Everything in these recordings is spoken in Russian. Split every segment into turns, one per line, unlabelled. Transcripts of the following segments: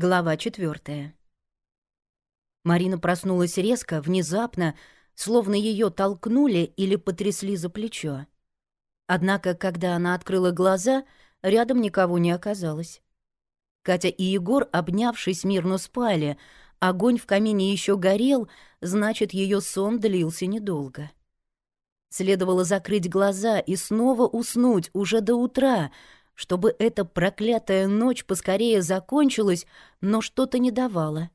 Глава четвертая. Марина проснулась резко, внезапно, словно ее толкнули или потрясли за плечо. Однако, когда она открыла глаза, рядом никого не оказалось. Катя и Егор, обнявшись, мирно спали. Огонь в камине еще горел, значит, ее сон длился недолго. Следовало закрыть глаза и снова уснуть уже до утра — чтобы эта проклятая ночь поскорее закончилась, но что-то не давало.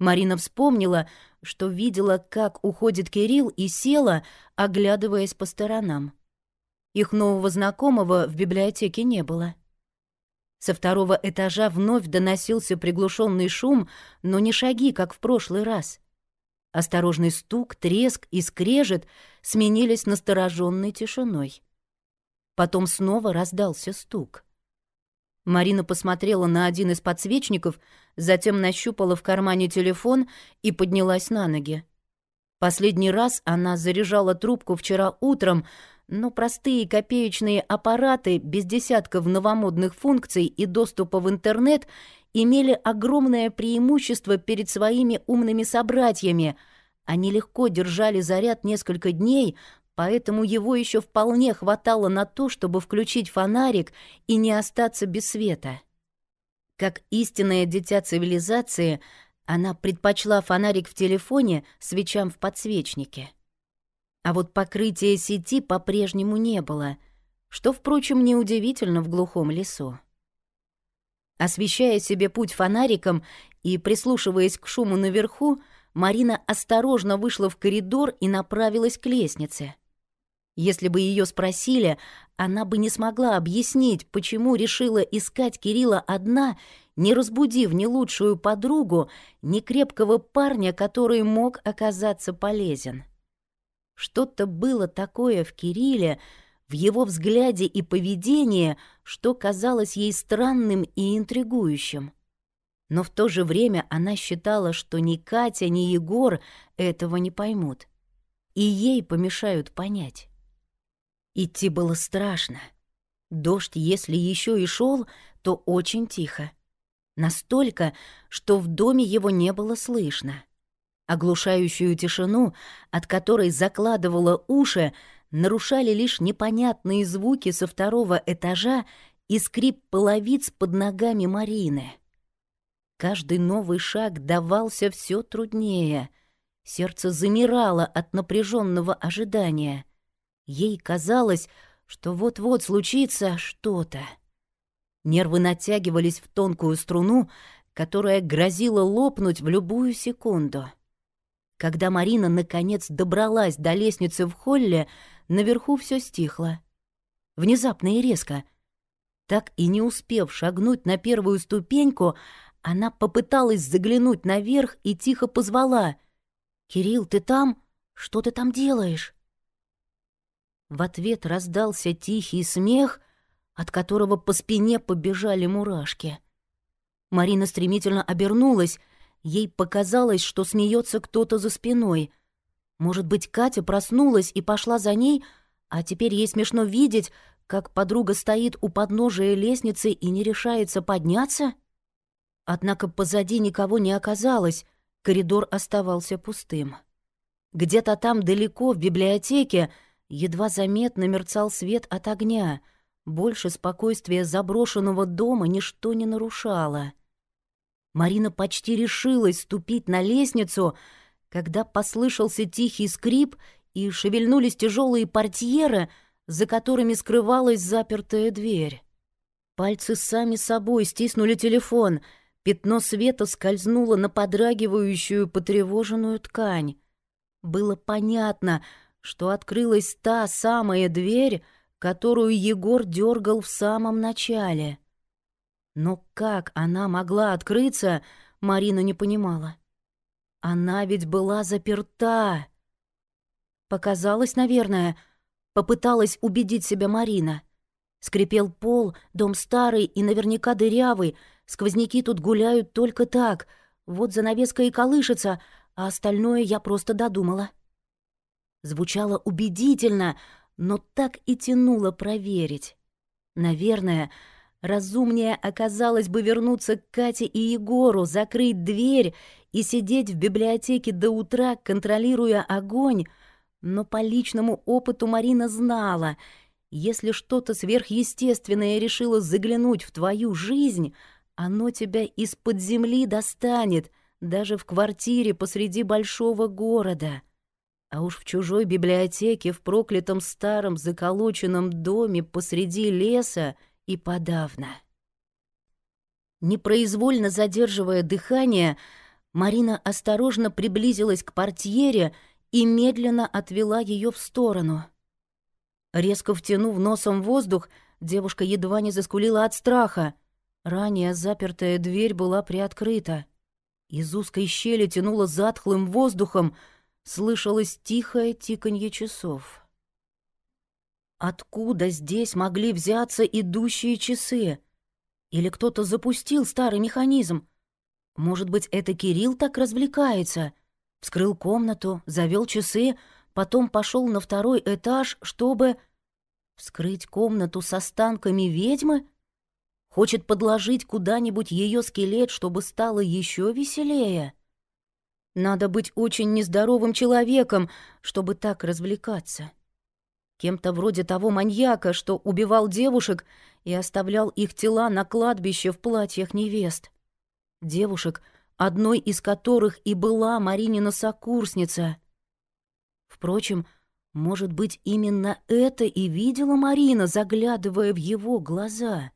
Марина вспомнила, что видела, как уходит Кирилл, и села, оглядываясь по сторонам. Их нового знакомого в библиотеке не было. Со второго этажа вновь доносился приглушенный шум, но не шаги, как в прошлый раз. Осторожный стук, треск и скрежет сменились настороженной тишиной. Потом снова раздался стук. Марина посмотрела на один из подсвечников, затем нащупала в кармане телефон и поднялась на ноги. Последний раз она заряжала трубку вчера утром, но простые копеечные аппараты без десятков новомодных функций и доступа в интернет имели огромное преимущество перед своими умными собратьями. Они легко держали заряд несколько дней, поэтому его еще вполне хватало на то, чтобы включить фонарик и не остаться без света. Как истинное дитя цивилизации, она предпочла фонарик в телефоне свечам в подсвечнике. А вот покрытия сети по-прежнему не было, что, впрочем, неудивительно в глухом лесу. Освещая себе путь фонариком и прислушиваясь к шуму наверху, Марина осторожно вышла в коридор и направилась к лестнице — если бы ее спросили, она бы не смогла объяснить, почему решила искать Кирилла одна, не разбудив ни лучшую подругу, ни крепкого парня, который мог оказаться полезен. Что-то было такое в Кирилле, в его взгляде и поведении, что казалось ей странным и интригующим. Но в то же время она считала, что ни Катя, ни Егор этого не поймут. И ей помешают понять. Идти было страшно. Дождь, если еще и шел, то очень тихо. Настолько, что в доме его не было слышно. Оглушающую тишину, от которой закладывало уши, нарушали лишь непонятные звуки со второго этажа и скрип половиц под ногами Марины. Каждый новый шаг давался все труднее. Сердце замирало от напряженного ожидания — Ей казалось, что вот-вот случится что-то. Нервы натягивались в тонкую струну, которая грозила лопнуть в любую секунду. Когда Марина наконец добралась до лестницы в холле, наверху все стихло. Внезапно и резко. Так и не успев шагнуть на первую ступеньку, она попыталась заглянуть наверх и тихо позвала. «Кирилл, ты там? Что ты там делаешь?» В ответ раздался тихий смех, от которого по спине побежали мурашки. Марина стремительно обернулась. Ей показалось, что смеется кто-то за спиной. Может быть, Катя проснулась и пошла за ней, а теперь ей смешно видеть, как подруга стоит у подножия лестницы и не решается подняться? Однако позади никого не оказалось, коридор оставался пустым. Где-то там далеко, в библиотеке, Едва заметно мерцал свет от огня. Больше спокойствия заброшенного дома ничто не нарушало. Марина почти решилась ступить на лестницу, когда послышался тихий скрип и шевельнулись тяжелые портьеры, за которыми скрывалась запертая дверь. Пальцы сами собой стиснули телефон, пятно света скользнуло на подрагивающую потревоженную ткань. Было понятно — что открылась та самая дверь, которую Егор дергал в самом начале. Но как она могла открыться, Марина не понимала. Она ведь была заперта. Показалось, наверное, попыталась убедить себя Марина. Скрипел пол, дом старый и наверняка дырявый, сквозняки тут гуляют только так, вот занавеска и колышется, а остальное я просто додумала. Звучало убедительно, но так и тянуло проверить. Наверное, разумнее оказалось бы вернуться к Кате и Егору, закрыть дверь и сидеть в библиотеке до утра, контролируя огонь. Но по личному опыту Марина знала, если что-то сверхъестественное решило заглянуть в твою жизнь, оно тебя из-под земли достанет, даже в квартире посреди большого города. А уж в чужой библиотеке, в проклятом старом заколоченном доме посреди леса и подавно. Непроизвольно задерживая дыхание, Марина осторожно приблизилась к портьере и медленно отвела ее в сторону. Резко втянув носом воздух, девушка едва не заскулила от страха. Ранее запертая дверь была приоткрыта. Из узкой щели тянуло затхлым воздухом, слышалось тихое тиканье часов. Откуда здесь могли взяться идущие часы? Или кто-то запустил старый механизм? Может быть, это Кирилл так развлекается? Вскрыл комнату, завел часы, потом пошел на второй этаж, чтобы... Вскрыть комнату с останками ведьмы? Хочет подложить куда-нибудь ее скелет, чтобы стало еще веселее? Надо быть очень нездоровым человеком, чтобы так развлекаться. Кем-то вроде того маньяка, что убивал девушек и оставлял их тела на кладбище в платьях невест. Девушек, одной из которых и была Маринина сокурсница. Впрочем, может быть, именно это и видела Марина, заглядывая в его глаза.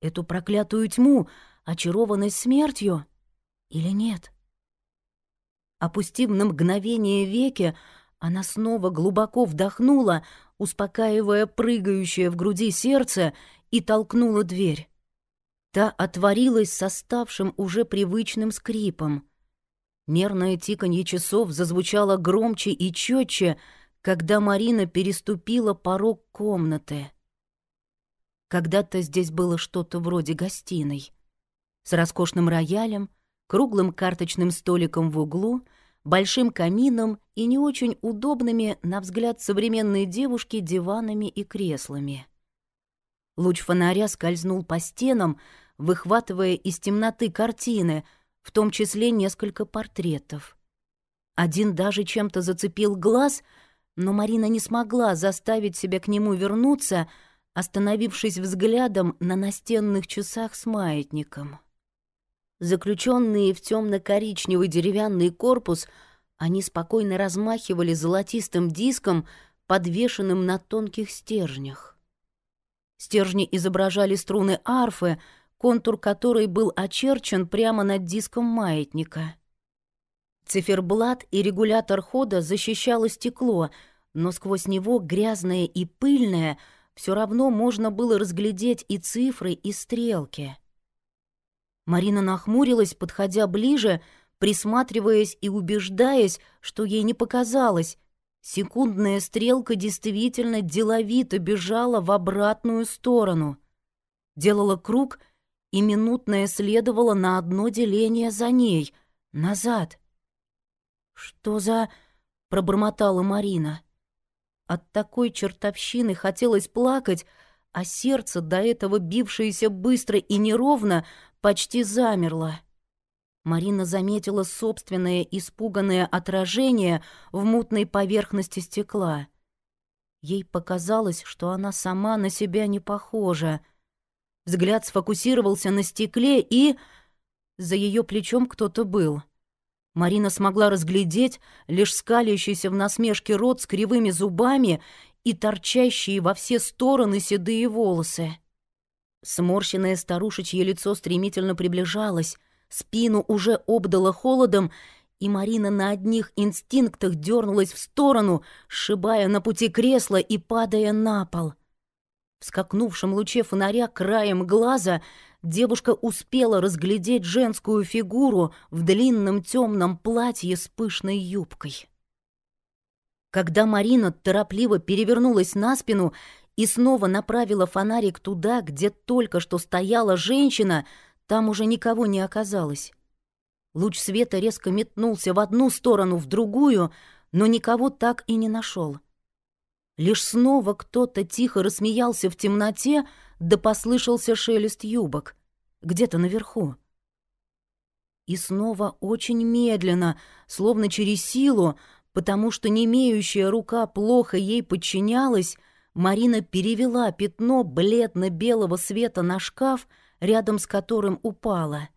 Эту проклятую тьму, очарованность смертью, или нет? Опустив на мгновение веки, она снова глубоко вдохнула, успокаивая прыгающее в груди сердце, и толкнула дверь. Та отворилась с оставшим уже привычным скрипом. Мерное тиканье часов зазвучало громче и четче, когда Марина переступила порог комнаты. Когда-то здесь было что-то вроде гостиной. С роскошным роялем, круглым карточным столиком в углу — большим камином и не очень удобными, на взгляд современной девушки, диванами и креслами. Луч фонаря скользнул по стенам, выхватывая из темноты картины, в том числе несколько портретов. Один даже чем-то зацепил глаз, но Марина не смогла заставить себя к нему вернуться, остановившись взглядом на настенных часах с маятником. Заключенные в темно-коричневый деревянный корпус, они спокойно размахивали золотистым диском, подвешенным на тонких стержнях. Стержни изображали струны арфы, контур которой был очерчен прямо над диском маятника. Циферблат и регулятор хода защищало стекло, но сквозь него, грязное и пыльное, все равно можно было разглядеть и цифры, и стрелки. Марина нахмурилась, подходя ближе, присматриваясь и убеждаясь, что ей не показалось. Секундная стрелка действительно деловито бежала в обратную сторону. Делала круг, и минутная следовала на одно деление за ней, назад. «Что за...» — пробормотала Марина. От такой чертовщины хотелось плакать, а сердце, до этого бившееся быстро и неровно, почти замерло. Марина заметила собственное испуганное отражение в мутной поверхности стекла. Ей показалось, что она сама на себя не похожа. Взгляд сфокусировался на стекле, и... За ее плечом кто-то был. Марина смогла разглядеть лишь скалящийся в насмешке рот с кривыми зубами и торчащие во все стороны седые волосы. Сморщенное старушечье лицо стремительно приближалось, спину уже обдало холодом, и Марина на одних инстинктах дернулась в сторону, сшибая на пути кресла и падая на пол. В скакнувшем луче фонаря краем глаза девушка успела разглядеть женскую фигуру в длинном темном платье с пышной юбкой. Когда Марина торопливо перевернулась на спину и снова направила фонарик туда, где только что стояла женщина, там уже никого не оказалось. Луч света резко метнулся в одну сторону, в другую, но никого так и не нашел. Лишь снова кто-то тихо рассмеялся в темноте, да послышался шелест юбок. Где-то наверху. И снова очень медленно, словно через силу, потому что немеющая рука плохо ей подчинялась, Марина перевела пятно бледно-белого света на шкаф, рядом с которым упала.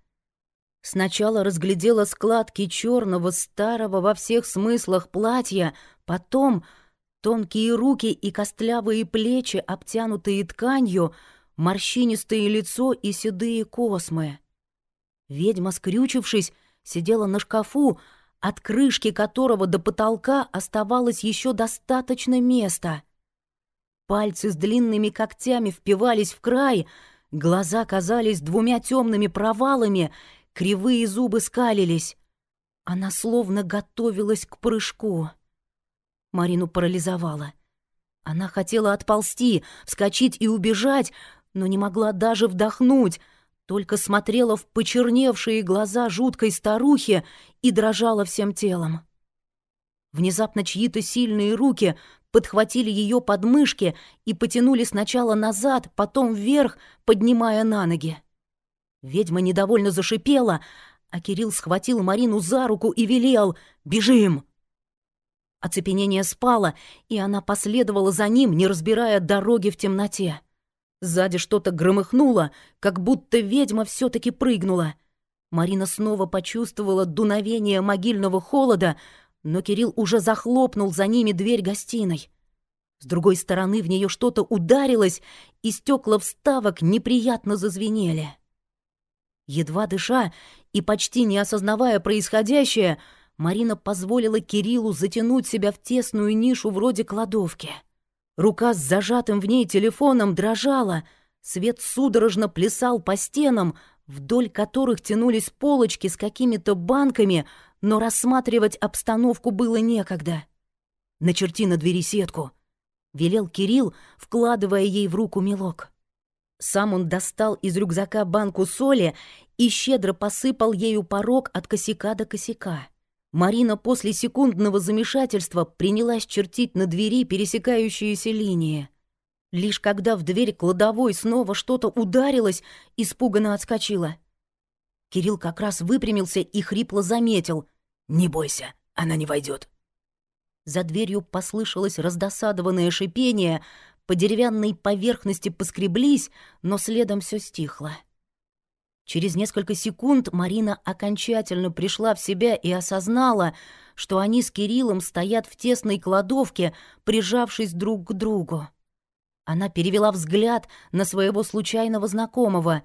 Сначала разглядела складки черного старого во всех смыслах платья, потом тонкие руки и костлявые плечи, обтянутые тканью, морщинистое лицо и седые космы. Ведьма, скрючившись, сидела на шкафу, от крышки которого до потолка оставалось еще достаточно места. Пальцы с длинными когтями впивались в край, глаза казались двумя темными провалами, кривые зубы скалились. Она словно готовилась к прыжку. Марину парализовала. Она хотела отползти, вскочить и убежать, но не могла даже вдохнуть, только смотрела в почерневшие глаза жуткой старухи и дрожала всем телом. Внезапно чьи-то сильные руки подхватили ее подмышки и потянули сначала назад, потом вверх, поднимая на ноги. Ведьма недовольно зашипела, а Кирилл схватил Марину за руку и велел «Бежим!». Оцепенение спало, и она последовала за ним, не разбирая дороги в темноте. Сзади что-то громыхнуло, как будто ведьма все таки прыгнула. Марина снова почувствовала дуновение могильного холода, но Кирилл уже захлопнул за ними дверь гостиной. С другой стороны в нее что-то ударилось, и стекла вставок неприятно зазвенели. Едва дыша и почти не осознавая происходящее, Марина позволила Кириллу затянуть себя в тесную нишу вроде кладовки. Рука с зажатым в ней телефоном дрожала, свет судорожно плясал по стенам, вдоль которых тянулись полочки с какими-то банками, но рассматривать обстановку было некогда. «Начерти на двери сетку», — велел Кирилл, вкладывая ей в руку мелок. Сам он достал из рюкзака банку соли и щедро посыпал ею порог от косяка до косяка. Марина после секундного замешательства принялась чертить на двери пересекающиеся линии. Лишь когда в дверь кладовой снова что-то ударилось, испуганно отскочила. Кирилл как раз выпрямился и хрипло заметил. «Не бойся, она не войдет. За дверью послышалось раздосадованное шипение, по деревянной поверхности поскреблись, но следом все стихло. Через несколько секунд Марина окончательно пришла в себя и осознала, что они с Кириллом стоят в тесной кладовке, прижавшись друг к другу. Она перевела взгляд на своего случайного знакомого.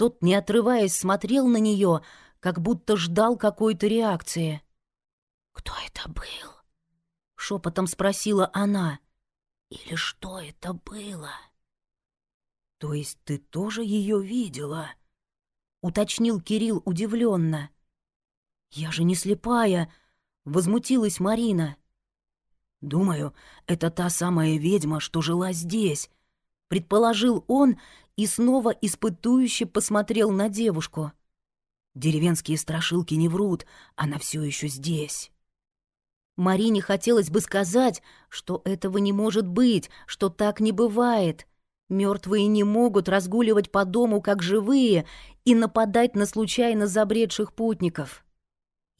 Тот, не отрываясь, смотрел на нее, как будто ждал какой-то реакции. «Кто это был?» — шепотом спросила она. Или что это было? То есть ты тоже ее видела? Уточнил Кирилл удивленно. Я же не слепая, возмутилась Марина. Думаю, это та самая ведьма, что жила здесь, предположил он и снова испытующе посмотрел на девушку. Деревенские страшилки не врут, она все еще здесь. Марине хотелось бы сказать, что этого не может быть, что так не бывает. Мертвые не могут разгуливать по дому как живые и нападать на случайно забредших путников.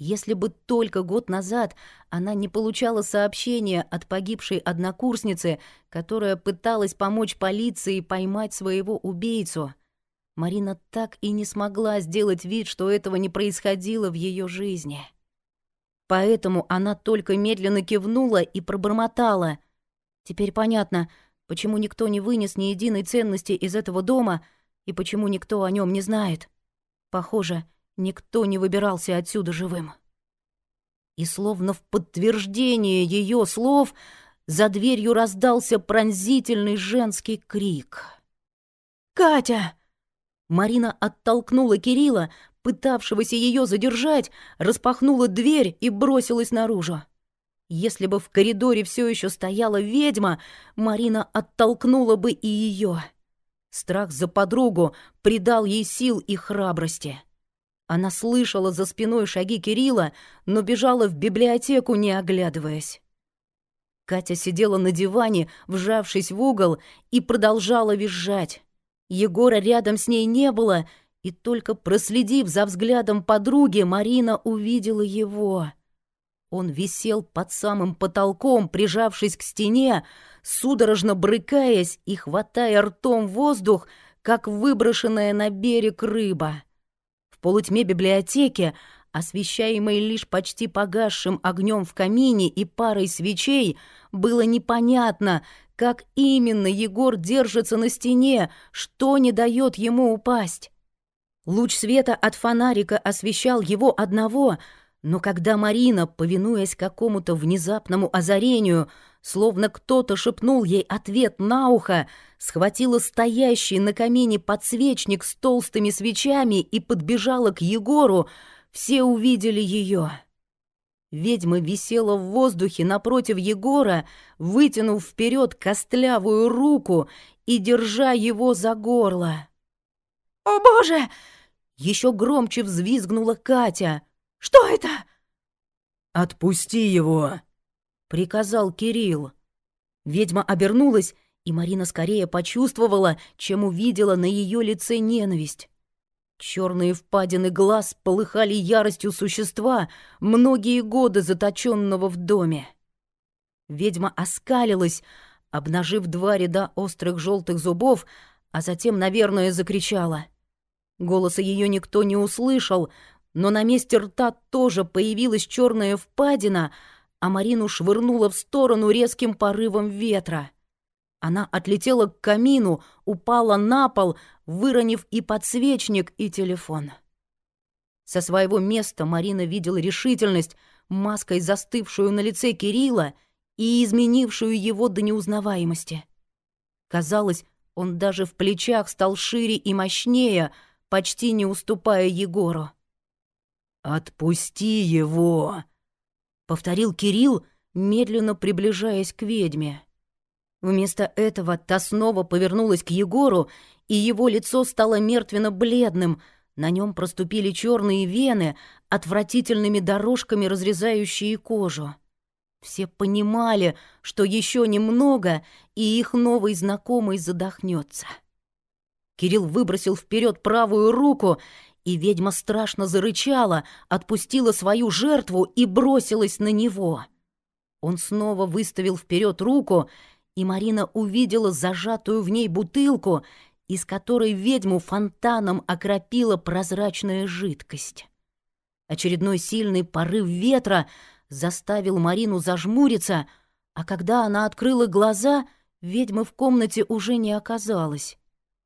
Если бы только год назад она не получала сообщения от погибшей однокурсницы, которая пыталась помочь полиции поймать своего убийцу, Марина так и не смогла сделать вид, что этого не происходило в ее жизни. Поэтому она только медленно кивнула и пробормотала. Теперь понятно, почему никто не вынес ни единой ценности из этого дома и почему никто о нем не знает. Похоже, никто не выбирался отсюда живым. И словно в подтверждение ее слов за дверью раздался пронзительный женский крик. «Катя!» Марина оттолкнула Кирилла, пытавшегося ее задержать, распахнула дверь и бросилась наружу. Если бы в коридоре все еще стояла ведьма, Марина оттолкнула бы и ее. Страх за подругу придал ей сил и храбрости. Она слышала за спиной шаги Кирилла, но бежала в библиотеку, не оглядываясь. Катя сидела на диване, вжавшись в угол, и продолжала визжать. Егора рядом с ней не было, и только проследив за взглядом подруги, Марина увидела его. Он висел под самым потолком, прижавшись к стене, судорожно брыкаясь и хватая ртом воздух, как выброшенная на берег рыба. Полутьме библиотеки, освещаемой лишь почти погасшим огнем в камине и парой свечей, было непонятно, как именно Егор держится на стене, что не дает ему упасть. Луч света от фонарика освещал его одного — но когда Марина, повинуясь какому-то внезапному озарению, словно кто-то шепнул ей ответ на ухо, схватила стоящий на камине подсвечник с толстыми свечами и подбежала к Егору, все увидели ее. Ведьма висела в воздухе напротив Егора, вытянув вперед костлявую руку и держа его за горло. «О, Боже!» — еще громче взвизгнула Катя — что это?»
«Отпусти его!» — приказал Кирилл.
Ведьма обернулась, и Марина скорее почувствовала, чем увидела на ее лице ненависть. Черные впадины глаз полыхали яростью существа, многие годы заточенного в доме. Ведьма оскалилась, обнажив два ряда острых желтых зубов, а затем, наверное, закричала. Голоса ее никто не услышал, но на месте рта тоже появилась черная впадина, а Марину швырнула в сторону резким порывом ветра. Она отлетела к камину, упала на пол, выронив и подсвечник, и телефон. Со своего места Марина видела решительность, маской застывшую на лице Кирилла и изменившую его до неузнаваемости. Казалось, он даже в плечах стал шире и мощнее, почти не уступая Егору.
«Отпусти его!»
— повторил Кирилл, медленно приближаясь к ведьме. Вместо этого та снова повернулась к Егору, и его лицо стало мертвенно-бледным, на нем проступили черные вены, отвратительными дорожками разрезающие кожу. Все понимали, что еще немного, и их новый знакомый задохнется. Кирилл выбросил вперед правую руку, и ведьма страшно зарычала, отпустила свою жертву и бросилась на него. Он снова выставил вперед руку, и Марина увидела зажатую в ней бутылку, из которой ведьму фонтаном окропила прозрачная жидкость. Очередной сильный порыв ветра заставил Марину зажмуриться, а когда она открыла глаза, ведьмы в комнате уже не оказалось.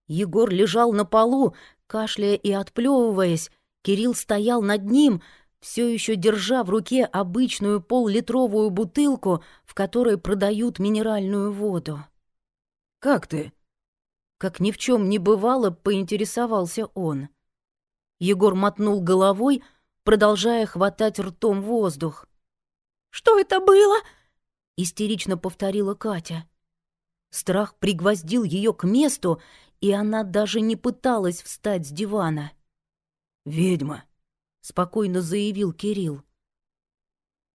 Егор лежал на полу, Кашляя и отплевываясь, Кирилл стоял над ним, все еще держа в руке обычную поллитровую бутылку, в которой продают минеральную воду.
«Как ты?»
Как ни в чем не бывало, поинтересовался он. Егор мотнул головой, продолжая хватать ртом воздух. «Что это было?» — истерично повторила Катя. Страх пригвоздил ее к месту, и она даже не пыталась встать с дивана.
«Ведьма», — спокойно заявил Кирилл.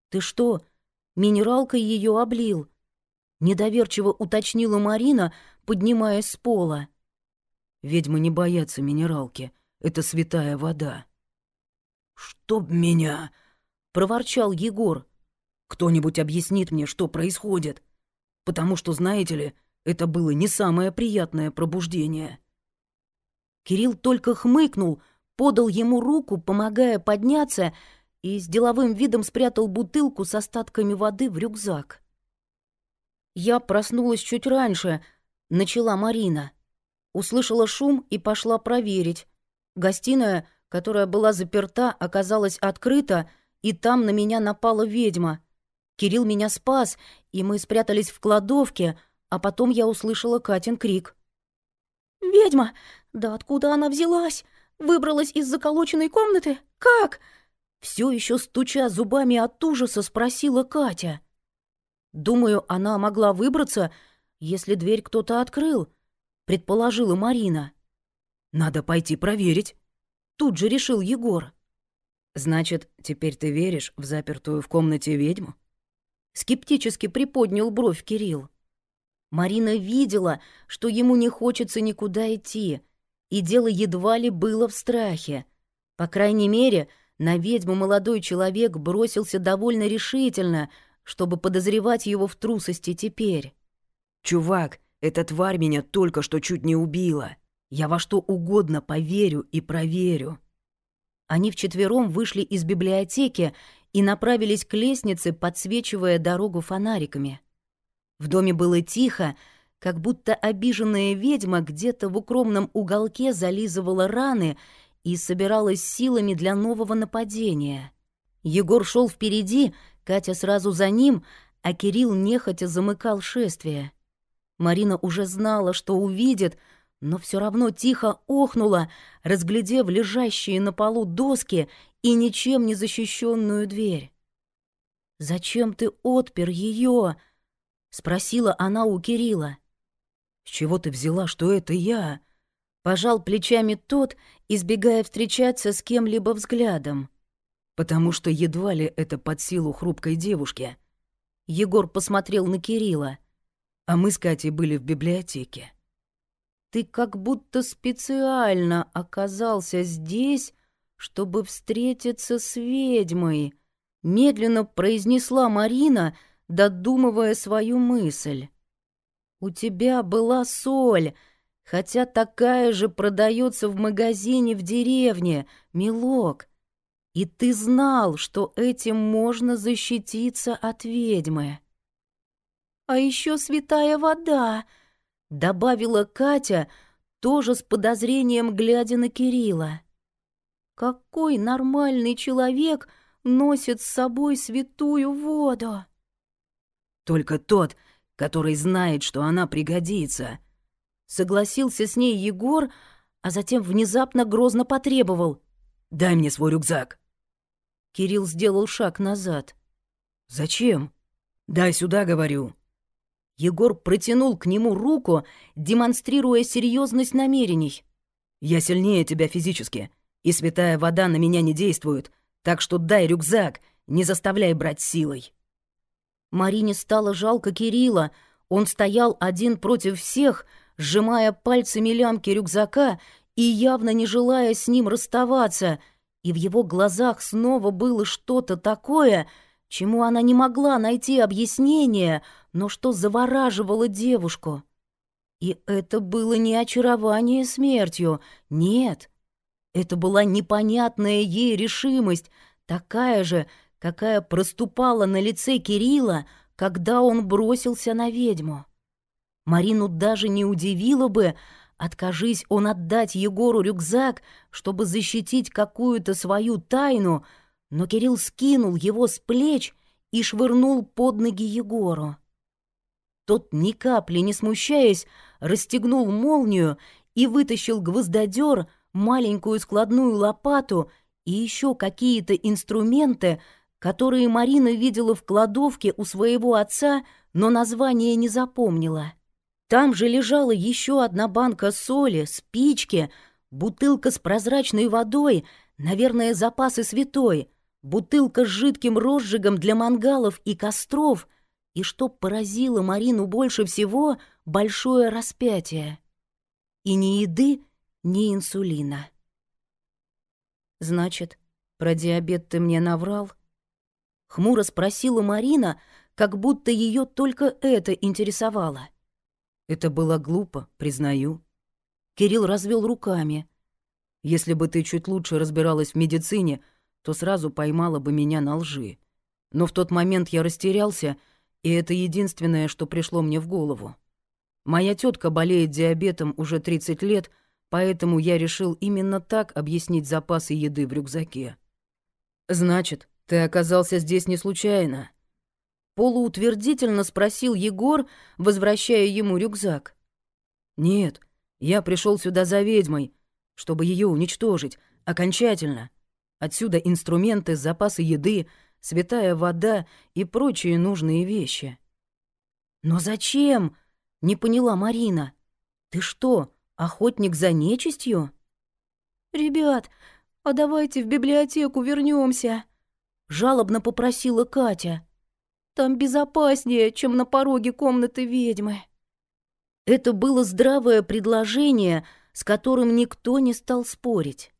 «Ты что, минералкой ее облил?» — недоверчиво уточнила Марина, поднимаясь с пола.
«Ведьмы не боятся минералки, это святая вода». «Чтоб меня!» — проворчал Егор. «Кто-нибудь объяснит мне, что происходит? Потому что, знаете ли, это было не самое приятное пробуждение.
Кирилл только хмыкнул, подал ему руку, помогая подняться, и с деловым видом спрятал бутылку с остатками воды в рюкзак. «Я проснулась чуть раньше», — начала Марина. Услышала шум и пошла проверить. Гостиная, которая была заперта, оказалась открыта, и там на меня напала ведьма. Кирилл меня спас, и мы спрятались в кладовке — а потом я услышала Катин крик. «Ведьма! Да откуда она взялась? Выбралась из заколоченной комнаты? Как?» Все еще стуча зубами от ужаса, спросила Катя. «Думаю, она могла выбраться, если дверь кто-то открыл», — предположила Марина.
«Надо пойти проверить», —
тут же решил Егор.
«Значит, теперь ты веришь в запертую в комнате ведьму?»
Скептически приподнял бровь Кирилл. Марина видела, что ему не хочется никуда идти, и дело едва ли было в страхе. По крайней мере, на ведьму молодой человек бросился довольно решительно, чтобы подозревать его в трусости теперь.
«Чувак, эта тварь меня только что чуть не убила. Я во что угодно поверю и проверю».
Они вчетвером вышли из библиотеки и направились к лестнице, подсвечивая дорогу фонариками. В доме было тихо, как будто обиженная ведьма где-то в укромном уголке зализывала раны и собиралась силами для нового нападения. Егор шел впереди, Катя сразу за ним, а Кирилл нехотя замыкал шествие. Марина уже знала, что увидит, но все равно тихо охнула, разглядев лежащие на полу доски и ничем не защищенную дверь. «Зачем ты отпер ее? Спросила она у Кирилла.
«С чего ты взяла, что это я?»
Пожал плечами тот, избегая встречаться с кем-либо взглядом.
«Потому что едва ли это под силу хрупкой девушки».
Егор посмотрел на Кирилла.
«А мы с Катей были в библиотеке».
«Ты как будто специально оказался здесь, чтобы встретиться с ведьмой», — медленно произнесла Марина, додумывая свою мысль. «У тебя была соль, хотя такая же продается в магазине в деревне, милок. И ты знал, что этим можно защититься от ведьмы». «А еще святая вода», — добавила Катя, тоже с подозрением глядя на Кирилла. «Какой нормальный человек носит с собой святую воду?»
«Только тот, который знает, что она пригодится»,
Согласился с ней Егор, а затем внезапно грозно потребовал.
«Дай мне свой рюкзак».
Кирилл сделал шаг назад.
«Зачем?» «Дай сюда, говорю».
Егор протянул к нему руку, демонстрируя серьезность намерений.
«Я сильнее тебя физически, и святая вода на меня не действует, так что дай рюкзак, не заставляй брать силой».
Марине стало жалко Кирилла. Он стоял один против всех, сжимая пальцами лямки рюкзака и явно не желая с ним расставаться, и в его глазах снова было что-то такое, чему она не могла найти объяснение, но что завораживало девушку. И это было не очарование смертью, нет. Это была непонятная ей решимость, такая же, какая проступала на лице Кирилла, когда он бросился на ведьму. Марину даже не удивило бы, откажись он отдать Егору рюкзак, чтобы защитить какую-то свою тайну, но Кирилл скинул его с плеч и швырнул под ноги Егору. Тот, ни капли не смущаясь, расстегнул молнию и вытащил гвоздодер, маленькую складную лопату и еще какие-то инструменты, которые Марина видела в кладовке у своего отца, но название не запомнила. Там же лежала еще одна банка соли, спички, бутылка с прозрачной водой, наверное, запасы святой, бутылка с жидким розжигом для мангалов и костров, и, что поразило Марину больше всего, большое распятие. И ни еды, ни инсулина. «Значит, про диабет ты мне наврал?» Хмуро спросила Марина, как будто ее только это интересовало.
Это было глупо, признаю.
Кирилл развел руками.
Если бы ты чуть лучше разбиралась в медицине, то сразу поймала бы меня на лжи. Но в тот момент я растерялся, и это единственное, что пришло мне в голову. Моя тетка болеет диабетом уже 30 лет, поэтому я решил именно так объяснить запасы еды в рюкзаке. Значит, ты оказался здесь не случайно.
Полуутвердительно спросил Егор, возвращая ему рюкзак.
«Нет, я пришел сюда за ведьмой, чтобы ее уничтожить, окончательно. Отсюда инструменты, запасы еды, святая вода и прочие нужные вещи».
«Но зачем?» — не поняла Марина. «Ты что, охотник за нечистью?» «Ребят, а давайте в библиотеку вернемся, жалобно попросила Катя. Там безопаснее, чем на пороге комнаты ведьмы». Это было здравое предложение, с которым никто не стал спорить.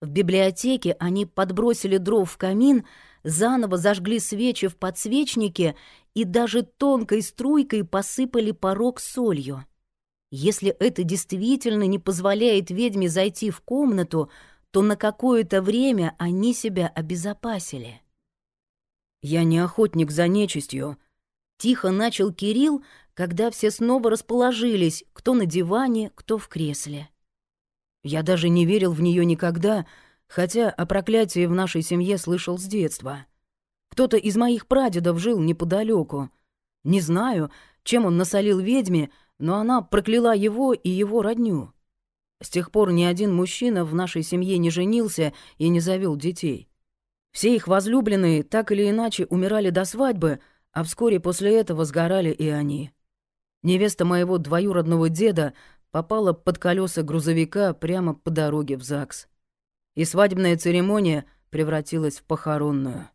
В библиотеке они подбросили дров в камин, заново зажгли свечи в подсвечнике и даже тонкой струйкой посыпали порог солью. Если это действительно не позволяет ведьме зайти в комнату, то на какое-то время они себя обезопасили.
«Я не охотник за нечистью», — тихо начал Кирилл, когда все снова расположились, кто на диване, кто в кресле. Я даже не верил в нее никогда, хотя о проклятии в нашей семье слышал с детства. Кто-то из моих прадедов жил неподалеку. Не знаю, чем он насолил ведьме, но она прокляла его и его родню. С тех пор ни один мужчина в нашей семье не женился и не завел детей. Все их возлюбленные так или иначе умирали до свадьбы, а вскоре после этого сгорали и они. Невеста моего двоюродного деда попала под колеса грузовика прямо по дороге в ЗАГС. И свадебная церемония превратилась в похоронную.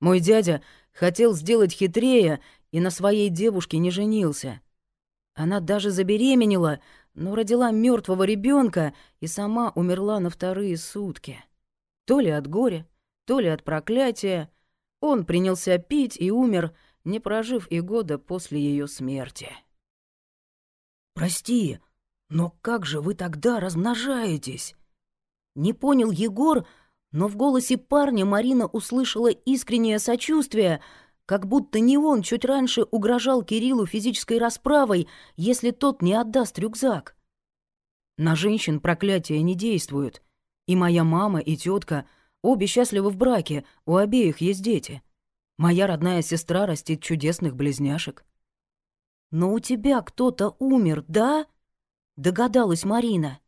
Мой дядя хотел сделать хитрее и на своей девушке не женился. Она даже забеременела, но родила мертвого ребенка и сама умерла на вторые сутки. То ли от горя, то ли от проклятия. Он принялся пить и умер, не прожив и года после ее смерти.
«Прости, но как же вы тогда размножаетесь?»
Не понял Егор, но в голосе парня Марина услышала искреннее сочувствие — как будто не он чуть раньше угрожал Кириллу физической расправой, если тот не отдаст рюкзак.
На женщин проклятия не действуют. И моя мама, и тетка обе счастливы в браке, у обеих есть дети. Моя родная сестра растит чудесных близняшек.
«Но у тебя кто-то умер, да?» — догадалась Марина.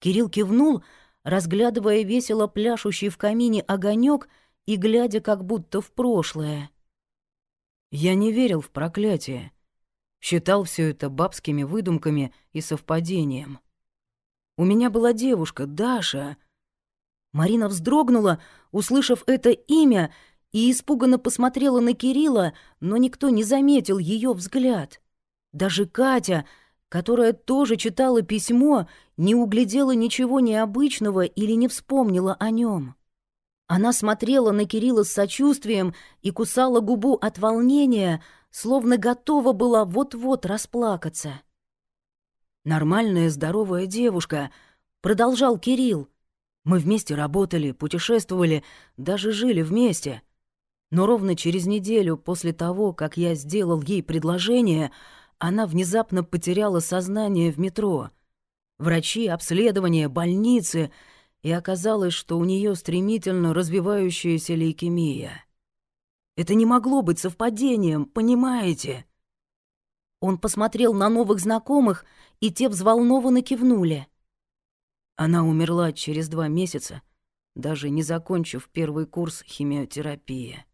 Кирилл кивнул, разглядывая весело пляшущий в камине огонек и глядя как будто в прошлое.
Я не верил в проклятие. Считал все это бабскими выдумками и совпадением. У меня была девушка, Даша.
Марина вздрогнула, услышав это имя, и испуганно посмотрела на Кирилла, но никто не заметил ее взгляд. Даже Катя, которая тоже читала письмо, не углядела ничего необычного или не вспомнила о нем. Она смотрела на Кирилла с сочувствием и кусала губу от волнения, словно готова была вот-вот расплакаться.
«Нормальная, здоровая девушка», — продолжал Кирилл. «Мы вместе работали, путешествовали, даже жили вместе. Но ровно через неделю после того, как я сделал ей предложение, она внезапно потеряла сознание в метро. Врачи, обследования, больницы — и оказалось, что у нее стремительно развивающаяся лейкемия. Это не могло быть совпадением, понимаете?
Он посмотрел на новых знакомых, и те взволнованно кивнули.
Она умерла через два месяца, даже не закончив первый курс химиотерапии.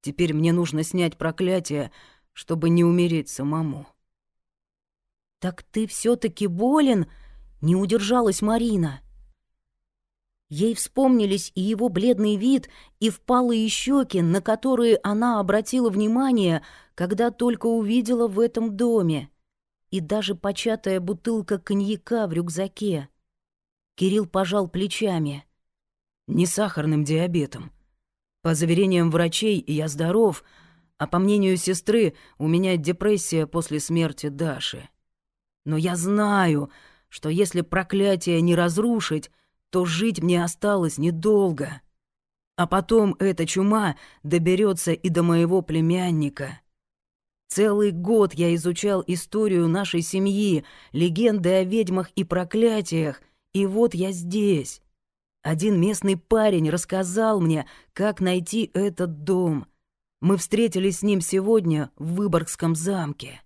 Теперь мне нужно снять проклятие, чтобы не умереть самому.
«Так ты все таки болен?» — не удержалась Марина. Ей вспомнились и его бледный вид, и впалые щеки, на которые она обратила внимание, когда только увидела в этом доме, и даже початая бутылка коньяка в рюкзаке. Кирилл пожал плечами.
«Не сахарным диабетом. По заверениям врачей, я здоров, а по мнению сестры, у меня депрессия после смерти Даши. Но я знаю, что если проклятие не разрушить, то жить мне осталось недолго. А потом эта чума доберется и до моего племянника. Целый год я изучал историю нашей семьи, легенды о ведьмах и проклятиях, и вот я здесь. Один местный парень рассказал мне, как найти этот дом. Мы встретились с ним сегодня в Выборгском замке.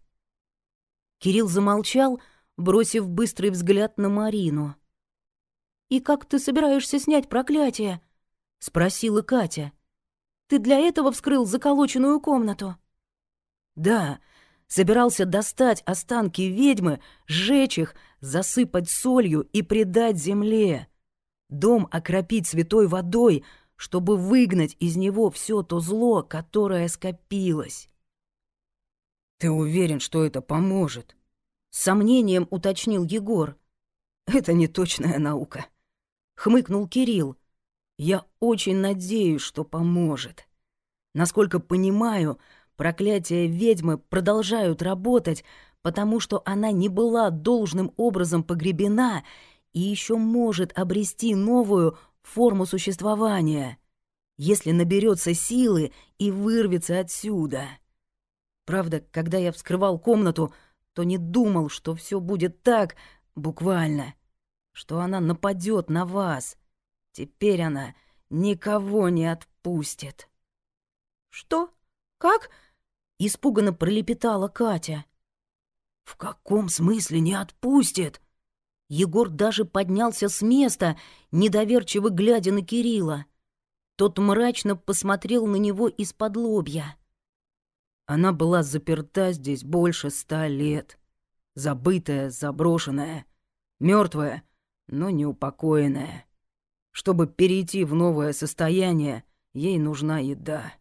Кирилл замолчал, бросив быстрый взгляд на Марину. «И как ты собираешься снять проклятие?» — спросила Катя. «Ты для этого вскрыл заколоченную комнату?»
«Да, собирался достать останки ведьмы, сжечь их, засыпать солью и предать земле. Дом окропить святой водой, чтобы выгнать из него все то зло, которое скопилось». «Ты уверен, что это поможет?»
С сомнением уточнил Егор.
Это не точная наука. Хмыкнул Кирилл. Я очень надеюсь, что поможет. Насколько понимаю, проклятия ведьмы продолжают работать, потому что она не была должным образом погребена и еще может обрести новую форму существования, если наберется силы и вырвется отсюда. Правда, когда я вскрывал комнату, то не думал, что все будет так, буквально, что она нападет на вас. Теперь она никого не отпустит.
«Что? Как?» — испуганно пролепетала Катя.
«В каком смысле не отпустит?»
Егор даже поднялся с места, недоверчиво глядя на Кирилла. Тот мрачно посмотрел на него из-под лобья.
Она была заперта здесь больше ста лет. Забытая, заброшенная, мертвая, но неупокоенная. Чтобы перейти в новое состояние, ей нужна еда.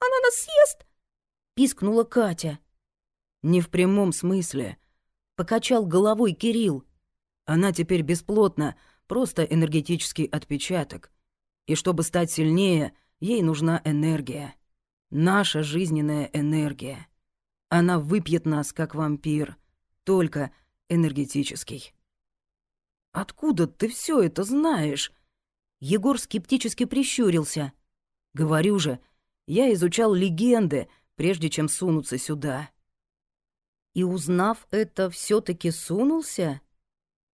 «Она нас съест!» — пискнула Катя.
«Не в прямом смысле», — покачал головой Кирилл. Она теперь бесплотна, просто энергетический отпечаток. И чтобы стать сильнее, ей нужна энергия. Наша жизненная энергия. Она выпьет нас, как вампир, только энергетический. «Откуда ты все это знаешь?» Егор скептически прищурился. «Говорю же, я изучал легенды, прежде чем сунуться сюда».
«И узнав это, все таки сунулся?»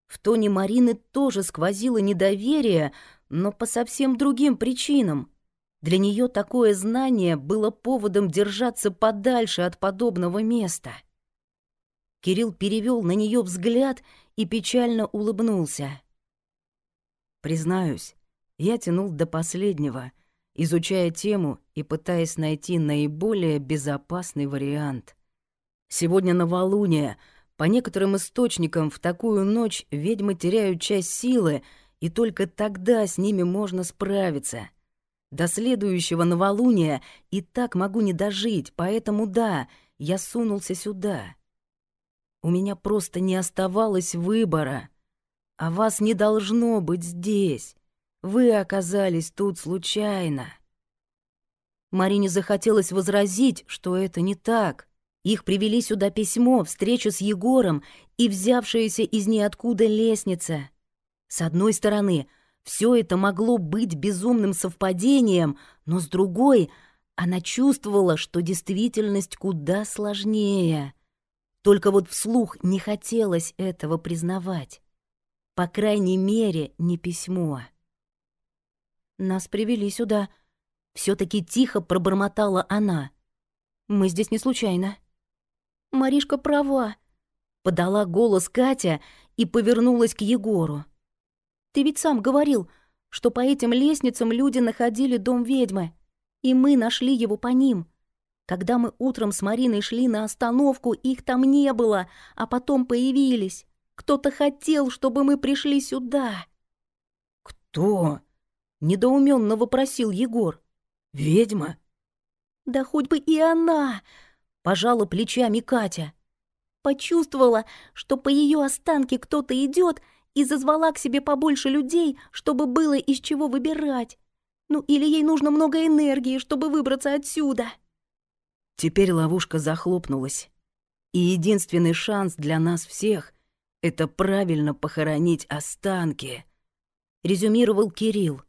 В тоне Марины тоже сквозило недоверие, но по совсем другим причинам. Для нее такое знание было поводом держаться подальше от подобного места. Кирилл перевел на нее взгляд и печально улыбнулся.
Признаюсь, я тянул до последнего, изучая тему и пытаясь найти наиболее безопасный вариант. Сегодня новолуние — по некоторым источникам, в такую ночь ведьмы теряют часть силы, и только тогда с ними можно справиться. До следующего новолуния и так могу не дожить, поэтому да, я сунулся сюда. У меня просто не оставалось выбора. А вас не должно быть здесь. Вы оказались тут случайно.
Марине захотелось возразить, что это не так. Их привели сюда письмо, встреча с Егором и взявшаяся из ниоткуда лестница. С одной стороны, все это могло быть безумным совпадением, но с другой, она чувствовала, что действительность куда сложнее. Только вот вслух не хотелось этого признавать. По крайней мере, не письмо. «Нас привели сюда», — все таки тихо пробормотала она. «Мы здесь не случайно». Маришка права», — подала голос Катя и повернулась к Егору. «Ты ведь сам говорил, что по этим лестницам люди находили дом ведьмы, и мы нашли его по ним. Когда мы утром с Мариной шли на остановку, их там не было, а потом появились. Кто-то хотел, чтобы мы пришли сюда».
«Кто?»
— недоуменно вопросил Егор.
«Ведьма?»
«Да хоть бы и она!» Пожала плечами Катя. Почувствовала, что по ее останке кто-то идет, и зазвала к себе побольше людей, чтобы было из чего выбирать. Ну или ей нужно много энергии, чтобы выбраться отсюда.
Теперь ловушка захлопнулась. И единственный шанс для нас всех — это правильно похоронить останки. Резюмировал Кирилл.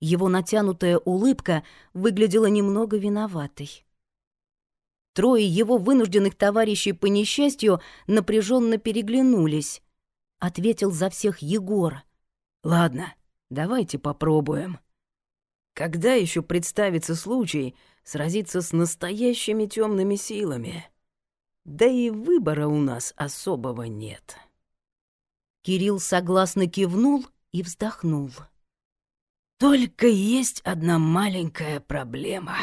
Его натянутая улыбка выглядела немного виноватой. Трое его вынужденных товарищей по несчастью напряженно переглянулись. Ответил за всех Егор. «Ладно, давайте попробуем. Когда еще представится случай сразиться с настоящими темными силами? Да и выбора у нас особого нет».
Кирилл согласно кивнул и вздохнул.
«Только есть одна маленькая проблема».